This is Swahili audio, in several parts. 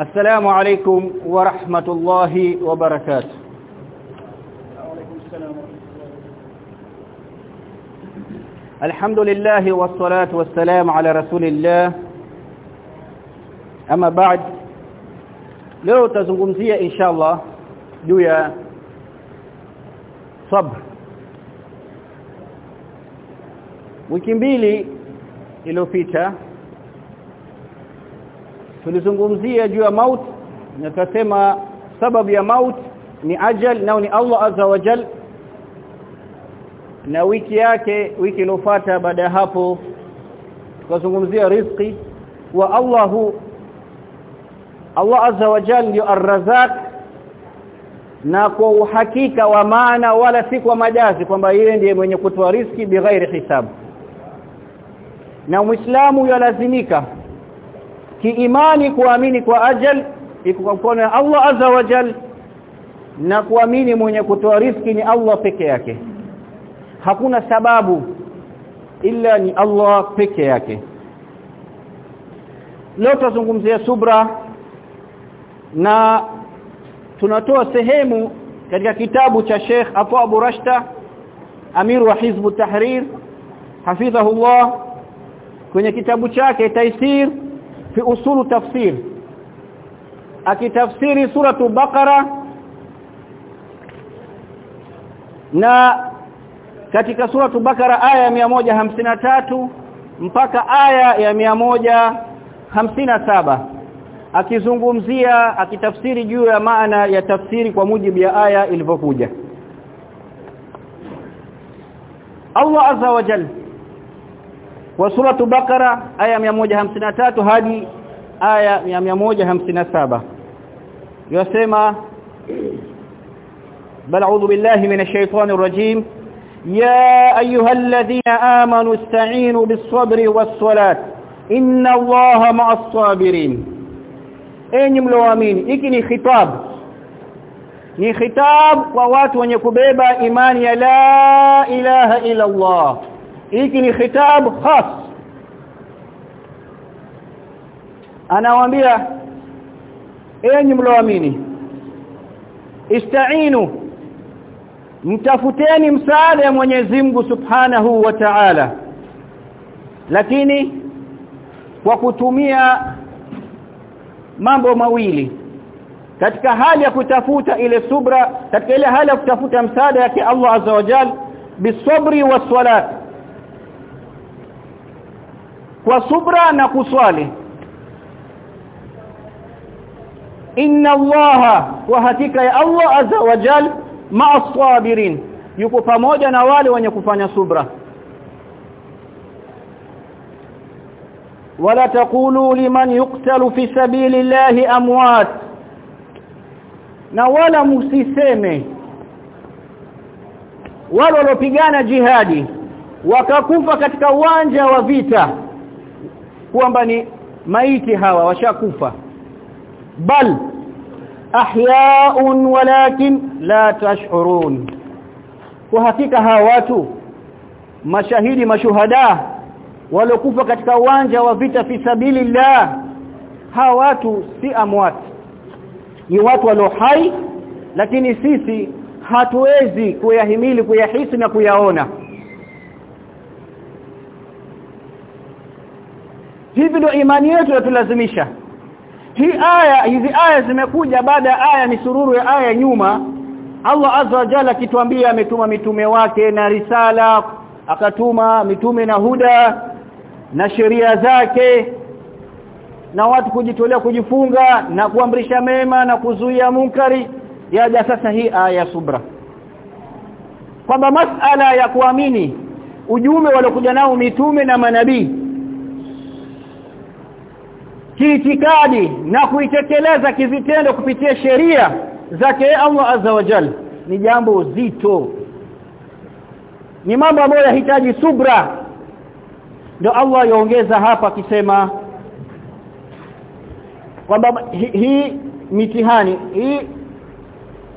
السلام عليكم ورحمة الله وبركاته. الحمد لله والصلاة والسلام على رسول الله. أما بعد leo tutazungumzia inshallah juu ya sabr wiki mbili iliyopita tulizungumzia juu ya maut na tutasema sababu ya maut ni ajal nao ni Allah azza wa jal. Na wiki yake wiki iliyofuata baada ya hapo tukazungumzia riziki wa Allahu. Allah azza wa jal ndio arrazak na kwa uhakika wa maana wala si kwa majazi kwamba yeye ndiye mwenye kutoa riziki bighairi hisabu na muislamu yalazimika kiimani kuamini kwa ajal iko kwa mkono wa Allah azza wa jal na kuamini mwenye kutoa riziki ni Allah peke yake. Hakuna sababu ila ni Allah peke yake. Leo tutazungumzia subra na tunatoa sehemu katika kitabu cha Sheikh Abu Abu Rashta Amir wa Hizb Tahrir hafidhahullah kwenye kitabu chake Taisir fi usulu tafsir. Akitafsiri suratu Baqara na katika suratu Bakara aya ya tatu mpaka aya ya saba. Akizungumzia akitafsiri juu ya maana ya tafsiri kwa mujibu ya aya ilivyokuja. Allah azza wa jalla wa suratu bakara aya 153 hadi aya ya 157 yasema bal a'udhu billahi minash shaitani rajim ya ayyuhalladhina amanu ista'inu bis-sabri was-salat. Inna Allaha ma'as-sabirin enyi mloamini hiki ni khitab. Ni khitab kwa watu wenye kubeba imani ya la ilaha illa Allah. Hiki ni khitab khas. Anawaambia enyi mloamini istainu mtafuteni msaada ya Mwenyezi Mungu Subhanahu wa Ta'ala. Lakini kwa kutumia mambo mawili katika hali ya kutafuta ile subra katika ile hali ya kutafuta msaada yake Allah Azza wa Jal bisabri waswalat kwa subra na kuswali inna allaha wa hakika ya Allah azza wa jal ma'a sabirin yuko pamoja na wale wenye kufanya subra. Wala taqulu liman yuqtalu fi sabilillahi amwat na wala musiseme wale waliopigana jihadi wakakufa katika uwanja wa vita kwamba ni maiti hawa washakufa. Bal ahya'un walakin la tash'urun kwa hakika hawa watu mashahidi mashuhada waliokufa katika uwanja wa vita fi sabilillah hawa watu si amwat ni watu walio hai lakini sisi hatuwezi kuyahimili kuyahisi na kuyaona hivi ndio imani yetu yatulazimisha hii aya hizi aya zimekuja baada ya aya misururu ya aya nyuma. Allah azza wa jalla kituambia ametuma mitume wake na risala akatuma mitume na huda na sheria zake na watu kujitolea kujifunga na kuamrisha mema na kuzuia munkari. Yaja sasa hii aya subra. Kwamba masala ya kuamini ujumbe waliokuja nao mitume na manabii kiitikadi na kuitekeleza kivitendo kupitia sheria zake Allah azza wa jalla ni jambo zito. Ni mambo ambayo yahitaji subra. Ndio Allah yaongeza hapa akisema kwamba hii hi, mitihani hii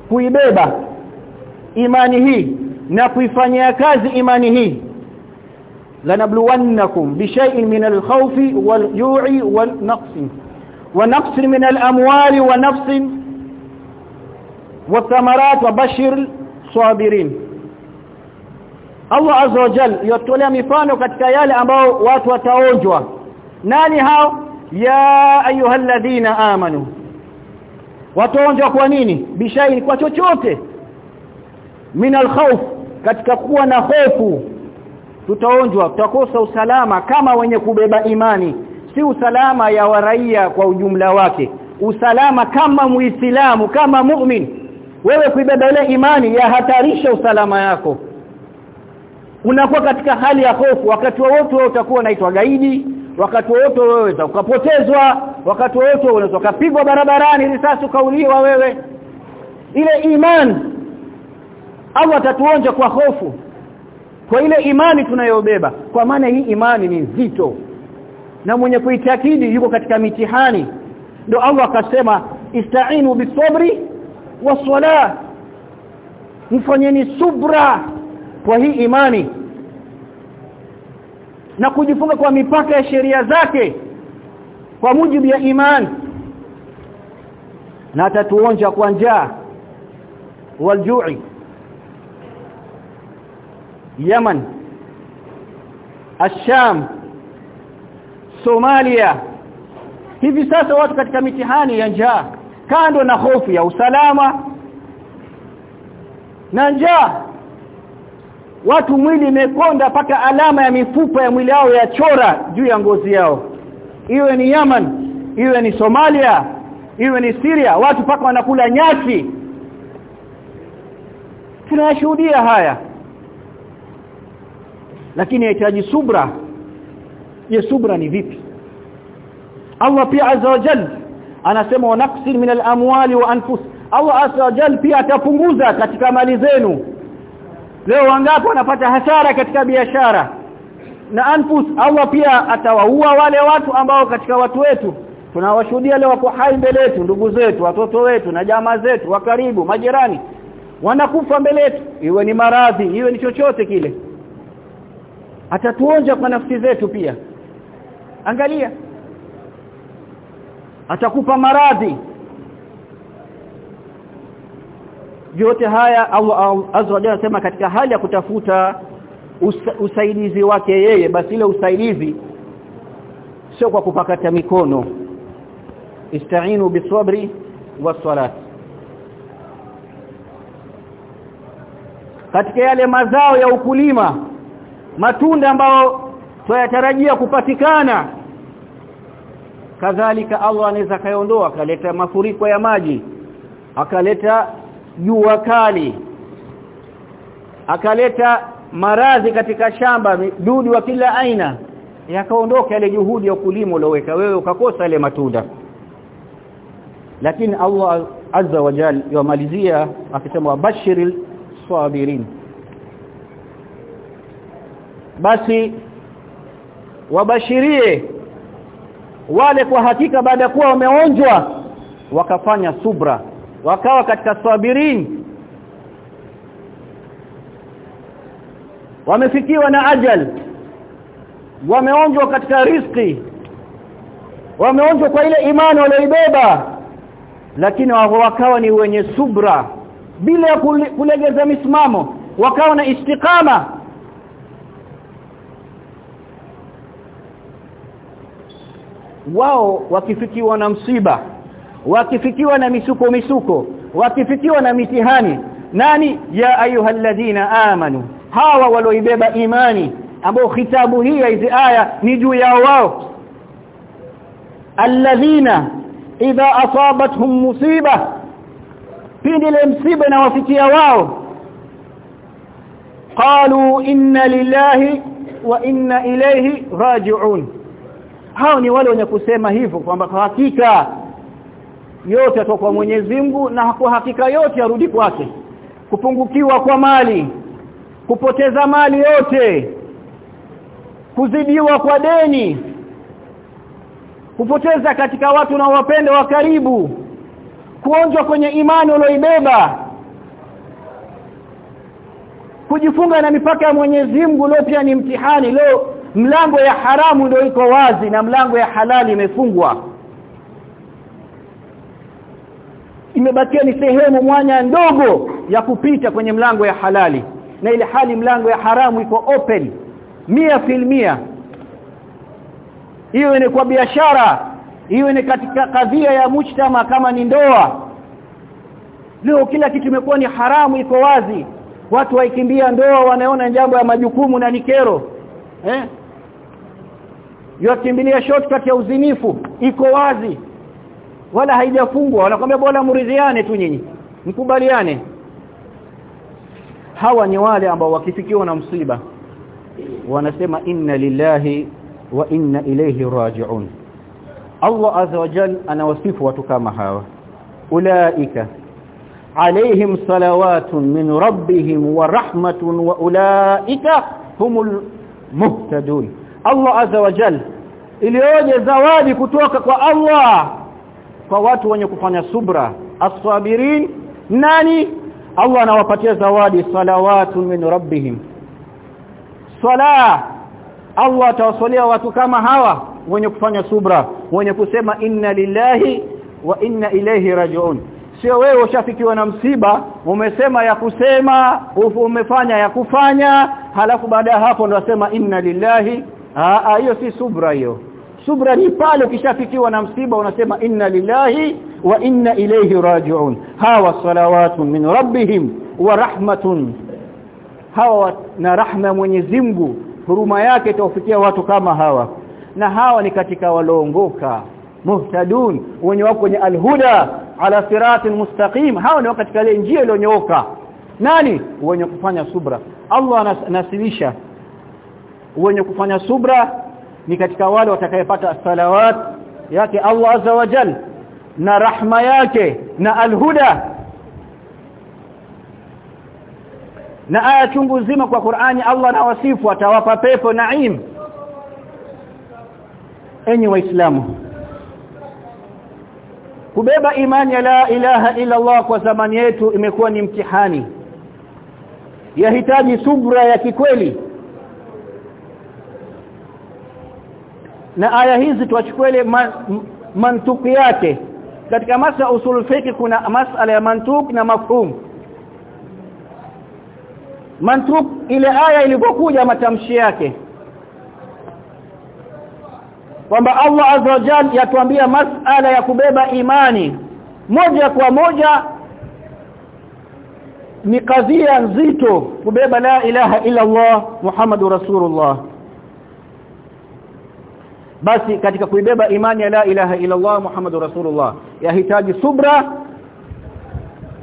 kuibeba imani hii na kuifanyia kazi imani hii lanabluwannakum bishay'in min al-khawfi wal-ju'i wal-naqsi wa naqsin min al-amwali wa nafsin wa bashir sabirin Allah azza wa jalla yatolea mifano katika yale ambao watu wataonjwa nani hao ya ayyuhalladhina amanu wataonjwa kwa nini bishaini kwa chochote min alkhawf katika kuwa na hofu tutaonjwa tutakosa usalama kama wenye kubeba imani. Si usalama ya waraia kwa ujumla wake usalama kama muislamu kama mu'min. Wewe kuibeba ile imani yahatarisha usalama yako. Unakuwa katika hali ya hofu wakati wote wewe utakuwa unaitwa gaidi wakati wote wewe ukapotezwa wakati wote unaweza kupigwa barabarani risasi ukauliwa wewe. Ile imani Allah atatuonja kwa hofu kwa ile imani tunayobeba kwa maana hii imani ni nzito. Na mwenye kuitakidi yuko katika mitihani. Ndio Allah akasema istainu bisabri waswala mfanyeni subra kwa hii imani. Na kujifunga kwa mipaka ya sheria zake kwa mujibu ya imani. Na atatuonja kwa njaa. Waljui Yaman Asham Somalia. Hivi sasa watu katika mitihani ya njaa kando na hofu ya usalama na njaa. Watu mwili imekonda paka alama ya mifupa ya mwili yao ya chora juu ya ngozi yao. Iwe ni Yemen iwe ni Somalia iwe ni Syria watu paka wanakula nyasi. Tunayashuhudia haya lakini yahitaji subra. Je subra ni vipi? Allah pia azza wa jalla anasema wanaksir min al-amwali wa anfus. Allah azza wa jalla pia atapunguza katika mali zenu. Leo wangapi wanapata hasara katika biashara? Na anfus Allah pia atawaua wale watu ambao katika watu wetu. Tunawashuhudia leo wako hai mbele yetu ndugu zetu watoto wetu na jamaa zetu wa karibu majirani. Wanakufa mbele yetu. Iwe ni maradhi iwe ni chochote kile atatuonja kwa nafsi zetu pia. Angalia. Atakupa maradhi. Yote haya Allah azza wa sema katika hali ya kutafuta usa, usaidizi wake yeye basi ile usaidizi sio kwa kupakata mikono. Istainu bisabri wasalat katika yale mazao ya ukulima matunda ambayo tunayatarajia kupatikana. Kadhalika Allah anaweza kaiondoa akaleta mafuriko ya maji akaleta jua kali akaleta maradhi katika shamba dudu wa kila aina yakaondoka ile juhudi ya ukulima ulioweka wewe ukakosa ile matunda. Lakini Allah azza wa jalla yamalizia akisema bashiril sabirin basi wabashirie wale kwa hakika baada kuwa wameonjwa wakafanya subra wakawa katika sabirin. Wamefikiwa na ajal wameonjwa katika riski wameonjwa kwa ile imani walioibeba lakini wakawa ni wenye subra bila ya kulegeza misimamo wakawa na istikama wao wakifikiwa na msiba wakifikiwa na misuko misuko wakifikiwa na mitihani nani? Ya ayyuhalladhina amanu hawa walioibeba imani ambao khitabu hii hizi aya ni juu yao wao. Alladhina idha asabatuhum musiba pindi ile msiba inawafikia wao. Qalu inna lillahi wa inna ilayhi raji'un hao ni wale wenye kusema hivyo kwamba kwa hakika yote yatoka kwa Mwenyezi Mungu na kwa hakika yote yarudi kwake. Kupungukiwa kwa mali kupoteza mali yote kuzidiwa kwa deni kupoteza katika watu na wapende wa karibu kuonjwa kwenye imani ulioibeba kujifunga na mipaka ya Mwenyezi Mungu leo pia ni mtihani leo mlango ya haramu ndio iko wazi na mlango ya halali imefungwa. Imebakia ni sehemu mwanya ndogo ya kupita kwenye mlango ya halali. Na ile hali mlango ya haramu iko open mia filmia hiyo ni kwa biashara hiyo ni katika kadhia ya mujtama kama ni ndoa. Leo kila kitu imekuwa ni haramu iko wazi. Watu waikimbia ndoa wanaona jambo ya majukumu na nikero eh yakimbilia shortcut ya uzinifu iko wazi wala haijafungwa wanakwambia bora muridhiane tu nyinyi mkubaliane hawa ni wale ambao wakifikiwa na msiba wanasema inna lillahi wa inna ilayhi raji'un Allah azza wa jalla anawasifu watu kama hawa ulaika عليهم صلوات من ربهم ورحمة وأولئك هم المهتدون Allah azza wa jal ilioje zawadi kutoka kwa Allah? Kwa watu wenye kufanya subra. Asswabirin nani? Allah anawapatia zawadi salawatu min rabbihim. Sala. Allah atawasalia watu kama hawa wenye kufanya subra wenye kusema inna lillahi wa inna ilayhi rajiun. Sio wewe ushafikiwa na msiba umesema ya kusema umefanya ya kufanya halafu baada ya hapo ndo wasema inna lillahi ah hiyo si subra hiyo. Subra ni pale ukishafikiwa na msiba unasema inna lillahi wa inna ilayhi raji'un. Hawa salawatun min rabbihim wa rahmatun. Hawa na rahma Mwenyezi Mungu. Huruma yake itawafikia watu kama hawa. Na hawa ni katika walioongoka muhtadun wenye wako kwenye alhuda ala siratin mustaqim. Hawa ni katika ile njia iliyonyooka. Nani? Wenye kufanya subra. Allah anasilisha wenye kufanya subra ni katika wale watakayepata salawat yake Allah azza wa jal na rahma yake na alhuda. Na aya chungu nzima kwa Qur'ani Allah na wasifu atawapa pepo naim. Enyi waislamu kubeba imani ya la ilaha illa Allah kwa zamani yetu imekuwa ni mtihani. Yahitaji subra ya kikweli na aya hizi tuachukue man, mantuki yake. Katika masa usul fiqh kuna masala ya mantuk na mafhum. Mantuk ile aya ilipokuja matamshi yake. Kwamba Allah azza wa jalla yatuambia masala ya kubeba imani. Moja kwa moja ni kadhia nzito kubeba la ilaha illa Allah Muhammadur Rasulullah basi katika kuibeba imani ya la ilaha ila Allah Muhammadur Rasulullah yahitaji subra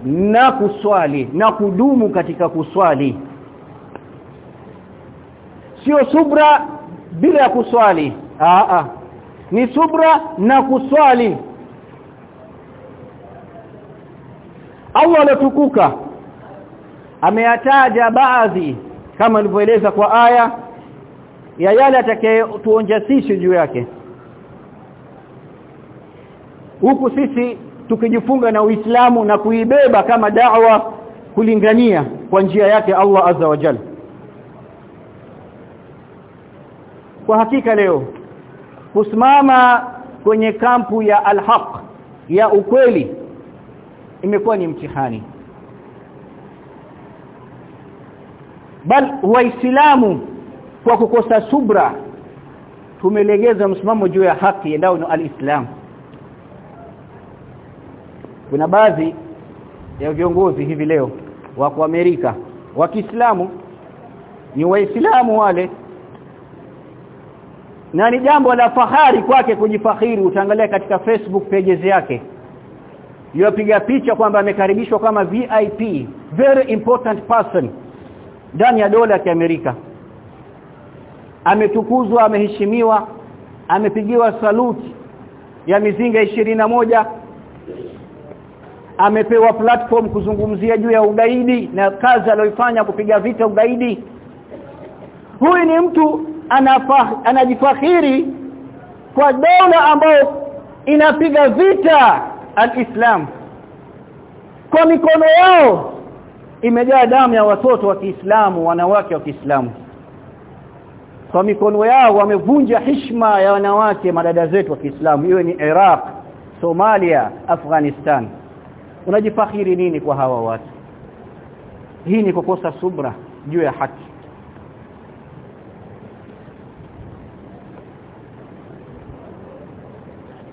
na kuswali na kudumu katika kuswali. Sio subra bila ya kuswali. Aa ni subra na kuswali. Allah latukuka ameyataja baadhi kama nilivyoeleza kwa aya ya yale atakayetuonjasisha juu yake. Huku sisi tukijifunga na Uislamu na kuibeba kama da'wa kulingania kwa njia yake Allah azza wa jalla. Kwa hakika leo kusimama kwenye kampu ya alhaq ya ukweli imekuwa ni mtihani. Bal waislamu kwa kukosa subra tumelegeza msimamo juu ya haki endao ni alislam. Kuna baadhi ya viongozi hivi leo wako Amerika wa Kiislamu ni waislamu wale na ni jambo la fahari kwake kujifakhiri. Utaangalia katika Facebook pages yake yopiga picha kwamba amekaribishwa kama VIP very important person ndani ya dola ya Kiamerika ametukuzwa ameheshimiwa amepigiwa saluti ya mizinga moja. Amepewa platform kuzungumzia juu ya ugaidi na kazi aliyoifanya kupiga vita ugaidi. Huyu ni mtu anajifakhiri kwa dola ambayo inapiga vita alislam. Kwa mikono yao imejaa damu ya watoto wa Kiislamu wanawake wa Kiislamu kwa mikono yao wamevunja heshima ya wanawake madada zetu wa Kiislamu iwe ni Iraq Somalia Afghanistan. Unajifakhiri nini kwa hawa watu? Hii ni kukosa subra juu ya haki.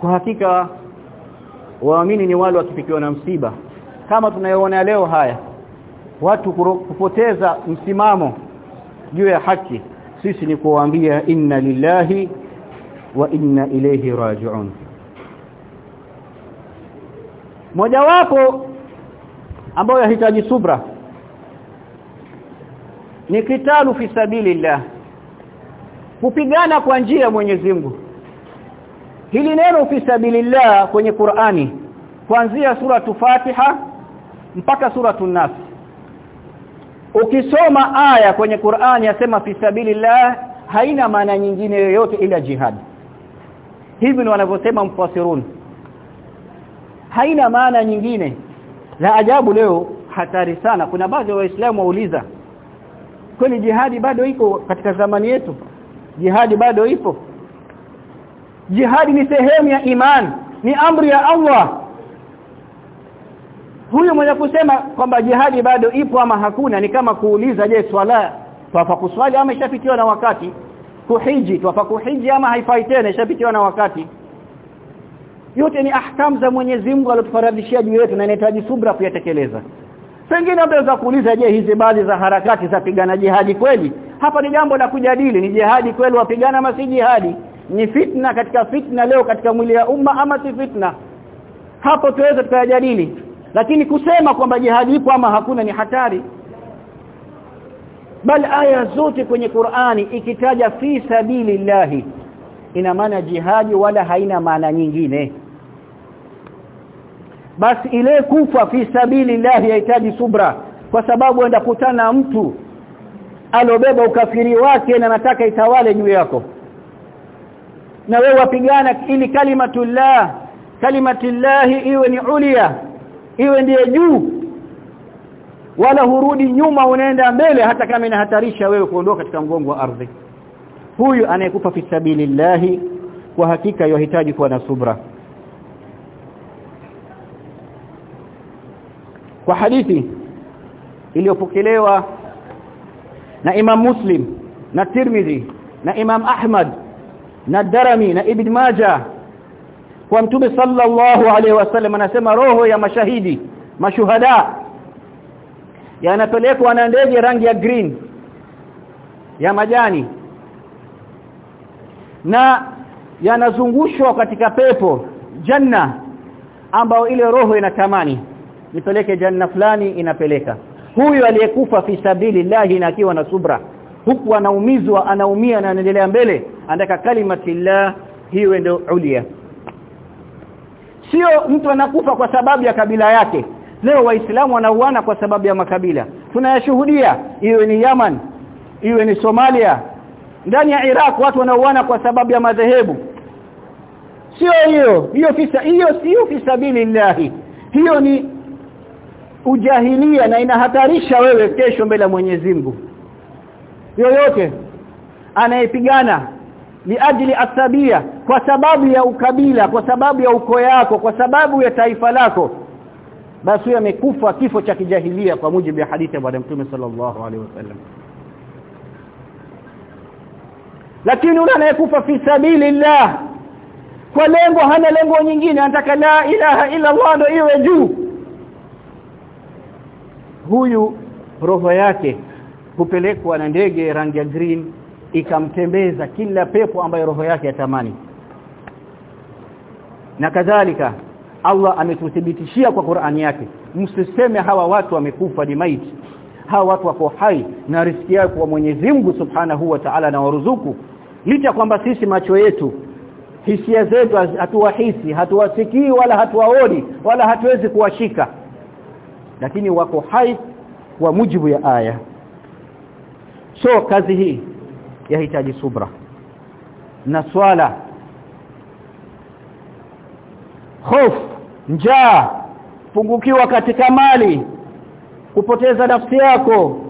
Kwa hakika waamini ni wale wakifikiwa na msiba. Kama tunayoona leo haya watu kupoteza msimamo juu ya haki sisi ni kuwaambia inna lillahi wa inna ilayhi raji'un. Mojawapo ambayo yahitaji subra ni kitalu fi sabilillah kupigana kwa njia ya Mwenyezi Mungu. Hili neno fi sabilillah kwenye Qur'ani kuanzia sura Fatiha mpaka sura Nas ukisoma aya kwenye Qur'ani yasema fi sabilillah haina maana nyingine yoyote ila jihad. Hivi ni wanavyosema mfasirun haina maana nyingine. La ajabu leo hatari sana. Kuna baadhi ya waislamu wauliza kweli jihadi bado iko katika zamani yetu? Jihadi bado ipo? Jihadi ni sehemu ya iman ni amri ya Allah huyu mwenye kusema kwamba jihadi bado ipo ama hakuna ni kama kuuliza je swala twafa kuswali ama ishapitiwa na wakati? Kuhiji twafa kuhiji ama haifai tena ishapitiwa na wakati? Yote ni ahkam za Mwenyezi Mungu aliyotufaradhishia juu yetu na inahitaji subra kuyatekeleza. Pengine unaweza kuuliza je hizi baadhi za harakati za pigana jihadi kweli? Hapa ni jambo la kujadili ni jihadi kweli wapigana ama si jihadi? Ni fitna katika fitna leo katika mwili ya umma ama si fitna? Hapo tuweze tukajadili lakini kusema kwamba jihadi ipo ama hakuna ni hatari. Bal aya zote kwenye Qur'ani ikitaja fi sabilillahi ina maana jihadi wala haina maana nyingine. Basi ile kufa fi sabilillahi yahitaji subra kwa sababu enda kutana mtu alobeba ukafiri wake na nataka itawale juu yako. Na wewe wapigana ili kalimatullah kalimatullahi iwe ni ulia iwe ndiye juu. Wala hurudi nyuma unaenda mbele hata kama inahatarisha wewe kuondoka katika mgongo wa ardhi. Huyu anayekufa fi sabilillahi kwa hakika yohitaji kuwa na subra. Kwa hadithi iliyopokelewa na Imam Muslim na Tirmidhi na Imam Ahmad na Darami na Ibn Majah kwa Mtume sallallahu alaihi wasallam anasema roho ya mashahidi mashuhada. Yanapelekwa na ndege rangi ya green ya majani. Na yanazungushwa katika pepo janna ambao ile roho inatamani. Nipeleke janna fulani inapeleka. Huyu aliyekufa fi sabili sabilillahi na akiwa na subra. Huku anaumizwa anaumia na anaendelea mbele. Andaka kalimatillah hiyo ndio ulia sio mtu anakufa kwa sababu ya kabila yake. Leo waislamu wanauana kwa sababu ya makabila. Tunayashuhudia iwe ni Yaman iwe ni Somalia. Ndani ya Iraq watu wanauana kwa sababu ya madhehebu. Sio hiyo hiyo fisa hiyo sio fisabilillahi hiyo ni ujahilia na inahatarisha wewe kesho mbele ya Mwenyezi Mungu. Yoyote anayepigana liajili asabia kwa sababu ya ukabila kwa sababu ya uko yako kwa sababu ya taifa lako. Basi huyo amekufa kifo cha kijahilia kwa mujibu ya hadithi ya Bwana Mtume sallallahu alaihi wasallam. Lakini yule anayekufa fi sabilillah kwa lengo hana lengo nyingine anataka la ilaha illa Allah ndio iwe juu. Huyu roho yake hupelekwa na ndege rangi ya green ikamtembeza kila pepo ambayo roho yake yatamani. Na kadhalika Allah ametuthibitishia kwa Qur'ani yake msiseme hawa watu wamekufa ni maiti hawa watu wako hai na riziki yao kwa Mwenyezi Mungu Subhanahu wa Ta'ala na waruzuku. Licha kwamba sisi macho yetu hisia zetu hatuwahisi hatuwasikii wala hatuwaoni wala hatuwezi kuwashika. Lakini wako hai kwa mujibu ya aya. So kazi hii yahitaji subra. Na swala hofu njaa pungukiwa katika mali kupoteza nafsi yako.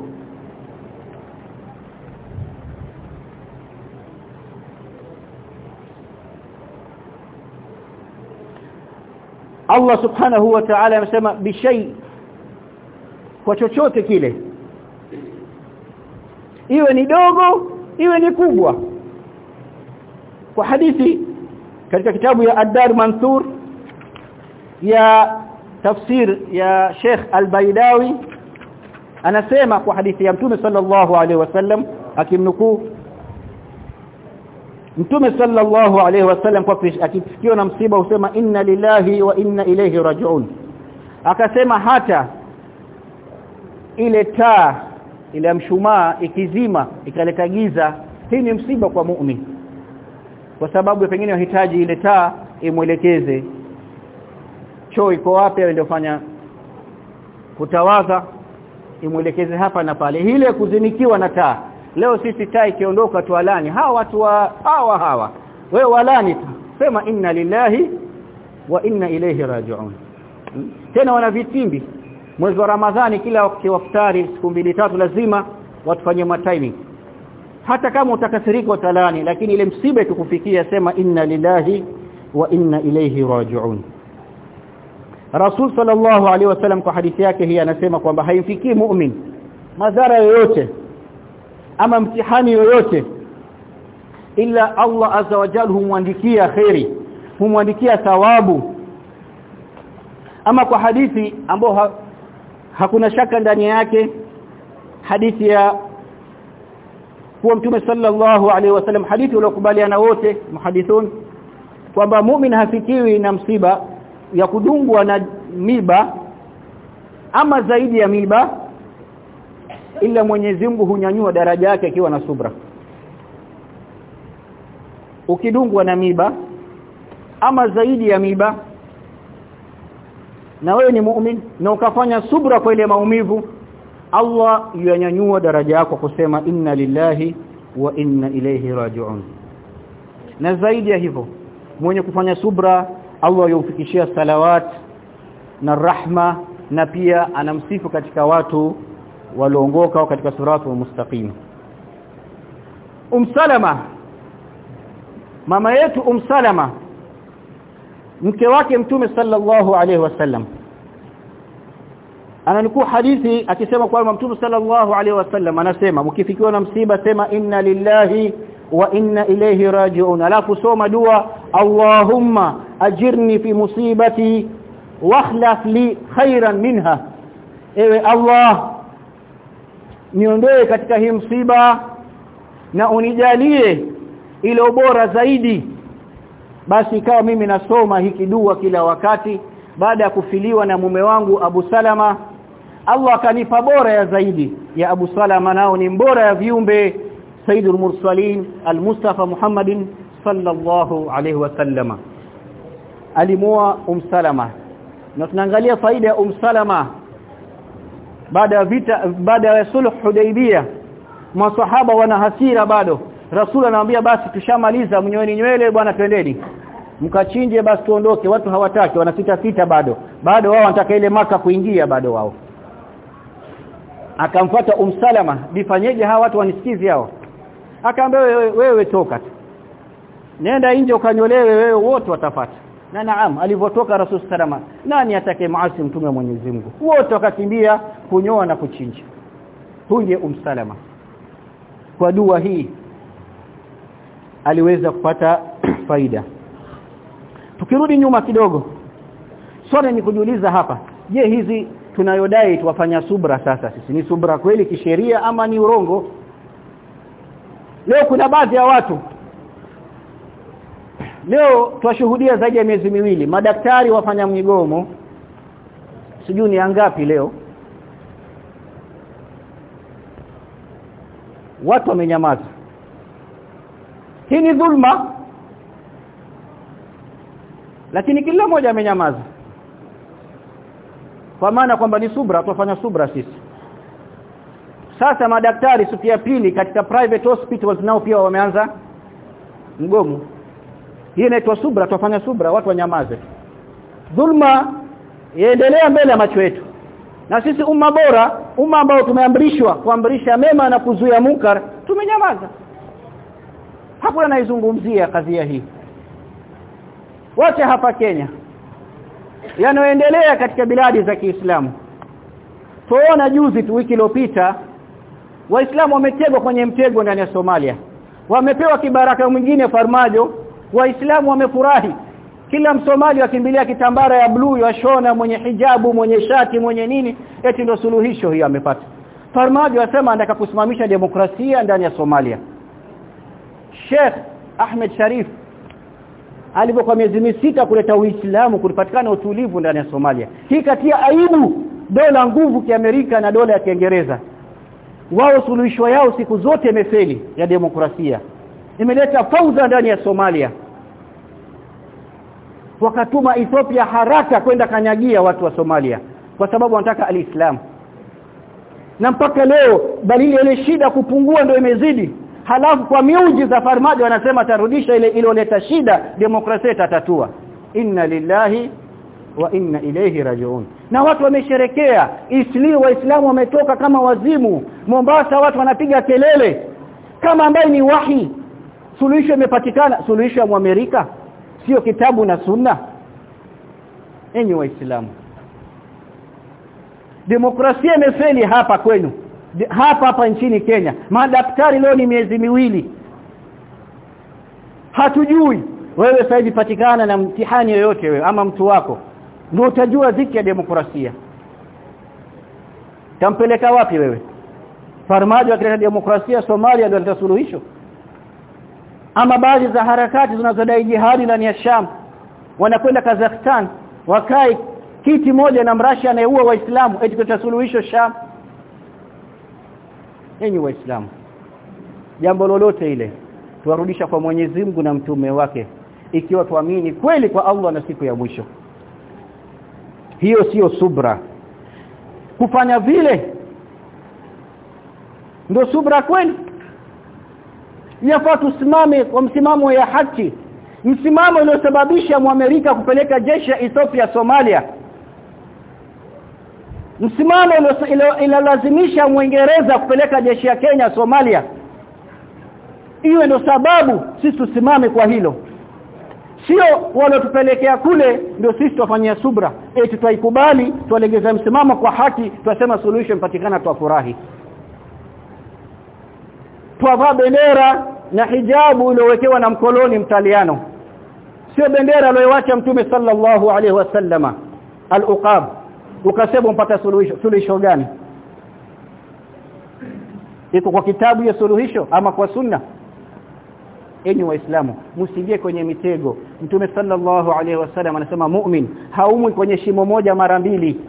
Allah subhanahu wa ta'ala amesema bishai kwa chochote kile. Iwe ni dogo iwe ni kubwa. Kwa hadithi katika kitabu ya Ad-Dar Mansur ya tafsir ya Sheikh Al-Baidawi anasema kwa hadithi ya Mtume sallallahu alaihi wasallam akimnukuu Mtume sallallahu alaihi wasallam kwa akifikiwa na msiba husema inna lillahi wa inna ilayhi raji'un. Akasema hata ile taa ile mshumaa ikizima ikaleta giza. Hii ni msiba kwa muumini kwa sababu pengine wahitaji ile taa imwelekeze. Choo iko wapi ndio fanya kutawaza imwelekeze hapa na pale. Ile kuzinikiwa na taa. Leo sisi taa ikiondoka tualani hawa watu wa hawa hawa. Wewe walani tu. Sema inna lillahi wa inna ilayhi raji'un. Tena wana vitimbi mwezi wa ramadhani kila wakati wa iftari siku mbili tatu lazima watufanyie timing. Hata kama utakasirika utalani lakini ile msiba itukufikia sema inna lillahi wa inna ilayhi raji'un. Rasul sallallahu alaihi wasallam kwa hadithi yake hii anasema kwamba haimfikii mu'min madhara yoyote ama mtihani yoyote ila Allah azza wa jalla humwandikia khairi humwandikia thawabu. Ama kwa hadithi ambayo ha, hakuna shaka ndani yake. Hadithi ya kuwa mtume sallallahu alaihi wasallam hadithi uliokubaliana wote muhadithun kwamba mu'min hafikiwi na msiba ya kudungwa na miba ama zaidi ya miba ila Mwenyezi Mungu hunyanyua daraja yake akiwa na subra. Ukidungwa na miba ama zaidi ya miba na wewe ni muumini na ukafanya subra kwa ile maumivu Allah yanyanyua daraja yako kusema inna lillahi wa inna ilayhi raji'un. Na zaidi ya hivyo mwenye kufanya subra Allah yumfikishia salawat na rahma na pia anamsifu katika watu walioongoka katika suratu mustaqim. Umsalama mama yetu umsalama mke wake mtume sallallahu alaihi wasallam ananukuu hadithi akisema kwamba mtume sallallahu alaihi wasallam anasema mkifikiwa na msiba sema inna lillahi wa inna ilayhi raji'un. Alafu soma dua allahumma ajirni fi musibati wakhlaf li khairan minha. Ewe allah niondoe katika hii msiba na unijalie ile bora zaidi basi ikawa mimi nasoma hiki dua kila wakati baada ya kufiliwa na mume wangu Abu Salama Allah akanipa bora ya zaidi. Ya Abu Salama nao ni mbora ya viumbe Sayyidul Mursalin Al-Mustafa Muhammadin sallallahu alayhi wasallama alimua Um Salama. Na tunaangalia faida ya Um Salama. Baada ya vita baada ya sulh Hudaybiyah masahaba wana hasira bado. Rasul anamwambia basi tushamaliza mnyoeni nywele bwana twendeni mkachinje basi tuondoke watu hawataki wanasita sita bado. Bado wao wanataka ile maka kuingia bado wao. Akamfuata umsalama bifanyeje hawa watu wanisikizi hao? Akaambia wewe, wewe toka nenda nje ukanyolewe wewe wote watafata. Na naam alivyotoka rasul salama nani atake maasi mtume Mwenyezi Mungu? Wote wakakimbia kunyoa na kuchinja. Huye umsalama kwa dua hii aliweza kupata faida tukirudi nyuma kidogo. Swali ni kujiuliza hapa je hizi tunayodai tuwafanya subra sasa sisi? Ni subra kweli kisheria ama ni urongo? Leo kuna baadhi ya watu leo twashuhudia zaidi ya miezi miwili madaktari wafanya mgomo sijui ni angapi leo. Watu wamenyamaza. Hii ni dhulma lakini kila mmoja amenyamaza. Kwa maana kwamba ni subra tufanya subra sisi. Sasa madaktari siku ya pili katika private hospitals nao pia wameanza mgomo. Hii inaitwa subra tufanya subra watu wanyamaze. Dhulma iendelea mbele ya macho yetu. Na sisi umma bora umma ambao tumeamrishwa kuamrisha mema na kuzuia munkar tumenyamaza. Hakuna anaizungumzia kadhia hii wote hapa Kenya yanayoendelea katika biladi za Kiislamu. Tuona juzi tu wiki iliyopita waislamu wametegwa kwenye mtego ndani ya Somalia. Wamepewa kibaraka mwingine farmajo. Waislamu wamefurahi. Kila msomali akimbilia kitambara ya bluu yashona mwenye hijabu mwenye shati mwenye nini eti ndo suluhisho hiyo amepata. Farmajo asema anataka kusimamisha demokrasia ndani ya Somalia. Sheikh Ahmed Sharif alipokuwa miezi misita kuleta Uislamu kulipatikana utulivu ndani ya Somalia. Hii katia aibu dola nguvu kiamerika na dola ya Kiingereza. Wao suluhisho yao siku zote imefeli ya demokrasia. Imeleta fauza ndani ya Somalia. Wakatuma Ethiopia haraka kwenda kanyagia watu wa Somalia kwa sababu wanataka alislamu na mpaka leo dalili ile shida kupungua ndio imezidi halafu kwa miuji za farmaji wanasema tarudisha ile iliyoleta shida demokrasia itatatua. Inna lillahi wa inna ilayhi rajiun. Na watu wamesherekea. Isli waislamu wametoka kama wazimu. Mombasa watu wanapiga kelele. Kama ambaye ni wahi suluhisho imepatikana. Suluhisho ya Muamerika. Sio kitabu na sunna. Enyi waislamu. Demokrasia imefeli hapa kwenu hapa hapa nchini Kenya. Madaktari leo ni miezi miwili. Hatujui. Wewe sasa hivi patikana na mtihani yoyote wewe ama mtu wako. Ndio utajua dhiki ya demokrasia. Tampeleka wapi wewe? Farmaji akileta demokrasia Somalia ndio litasuluhisho ama baadhi za harakati zinazodai jihadi ndani ya Sham wanakwenda Kazakhstan wakai kiti moja na mrashi anayeua waislamu eti suluhisho Sham enyi waislamu jambo lolote ile tuwarudisha kwa Mwenyezi Mungu na mtume wake ikiwa tuamini kweli kwa Allah na siku ya mwisho. Hiyo sio subra. Kufanya vile ndio subra kweli. Yafaa tusimame kwa msimamo ya haki msimamo uliosababisha muamerika kupeleka jeshi ya Ethiopia Somalia msimamo ilolazimisha Mwingereza kupeleka jeshi ya Kenya Somalia. Iwe ndo sababu sisi tusimame kwa hilo. Sio walotupelekea kule ndio sisi tufanyia subra. Eti tutaikubali tualegeza msimamo kwa haki tuasema solution patikana tuafurahi tuavaa bendera na hijabu iliyowekewa na mkoloni mtaliano. Sio bendera aliyoacha mtume sallallahu alaihi wasallama al-uqab ukasema mpata suluhisho suluhisho gani? Iko kwa kitabu ya suluhisho ama kwa sunna? Enyi waislamu msingie kwenye mitego. Mtume sallallahu alaihi wasallam anasema mu'min haumwi kwenye shimo moja mara mbili.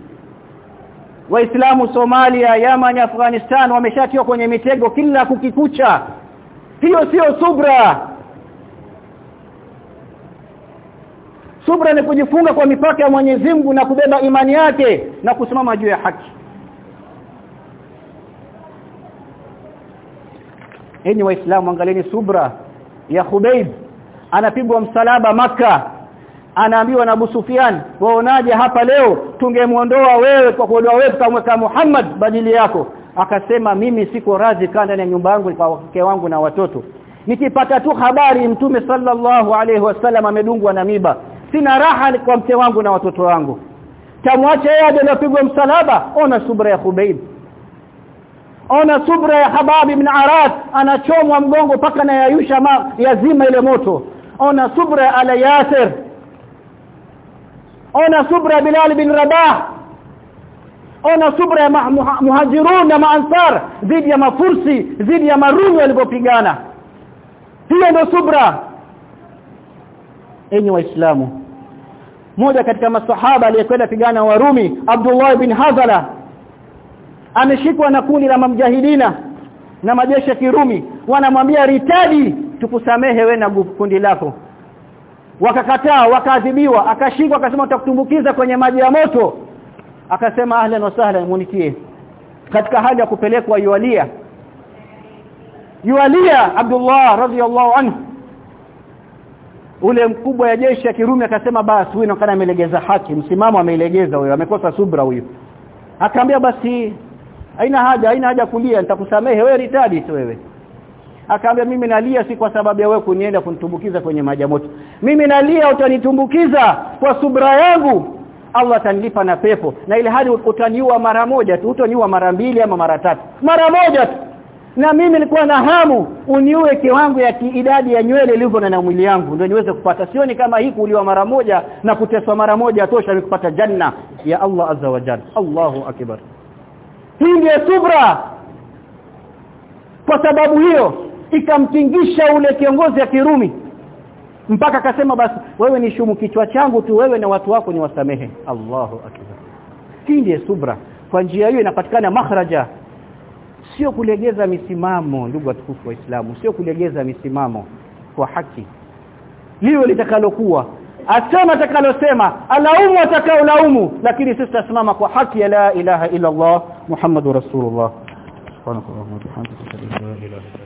Waislamu Somalia Yaman Afghanistan wameshatiwa kwenye mitego kila kukikucha. Hiyo sio subra subra ni kujifunga kwa mipaka ya Mwenyezi Mungu na kubeba imani yake na kusimama juu ya haki. Enyi waislamu angalieni subra ya Khubayb anapigwa msalaba maka anaambiwa na Abu Sufyan waonaje hapa leo? Tungemuondoa wewe kwa kuondoa wewe tukamweka Muhammad badili yako. Akasema mimi siko radhi kaa ndani ya nyumba yangu kwa wake wangu na watoto. Nikipata tu habari mtume sallallahu alaihi wasallam amedungwa na miba sina raha kwa mke wangu na watoto wangu. Tamwacha yeye aliyopigwa msalaba. Ona subra ya Khubayb ona subra ya hababi ibn Arad anachomwa mgongo paka na yayusha ma, yazima ile moto. Ona subra ya Ala Yasir. Ona subra ya Bilal bin Rabah. Ona subra ya muhajirun na maansar dhidi ya mafursi dhidi ya marumi walipopigana hiyo ndio subra. Enyi waislamu mmoja katika masahaba aliyekwenda pigana warumi Abdullah bin Hazala. Ameshikwa na kundi la mamjahidina na majeshi ya Kirumi. Wanamwambia ritadi tukusamehe we na kundi lako. Wakakataa wakaadhibiwa. Akashikwa akasema utakutumbukiza kwenye maji ya moto. Akasema ahlan wa sahlan munitie. Katika hali ya kupelekwa yualia. Yualia Abdullah radhiyallahu anhu ule mkubwa ya jeshi ya Kirumi akasema basi huyu inaonekana amelegeza haki msimamo ameilegeza huyo amekosa subra huyo akaambia basi haina haja haina haja kulia nitakusamehe wewe ritadi tu wewe. Akaambia mimi nalia si kwa sababu ya wewe kunienda kunitumbukiza kwenye maji moto. Mimi nalia utanitumbukiza kwa subra yangu. Allah atanilipa na pepo na ile hali utaniua mara moja tu utaniua mara mbili ama mara tatu. Mara moja tu na mimi nilikuwa na hamu uniue kiwango ya kiidadi ya nywele ilivyo na mwili yangu ndio niweze kupata. Sioni kama hii kuuliwa mara moja na kuteswa mara moja tosha ni kupata janna ya Allah azza wa jalla. Allahu akbar. Hii ndiyo subra. Kwa sababu hiyo ikamtingisha ule kiongozi ya Kirumi mpaka akasema basi wewe ni shumu kichwa changu tu wewe na watu wako ni wasamehe. Allahu akbar. Hii ndiyo subra. Kwa njia hiyo inapatikana makhraja sio kulegeza misimamo ndugu watukufu wa Uislamu sio kulegeza misimamo kwa haki. Liwe litakalokuwa. Asema atakalosema alaumu atakaolaumu lakini sisi tutasimama kwa haki ya la ilaha illa Allah Muhammadur Rasulullah. Subhanahu wa bihamdihi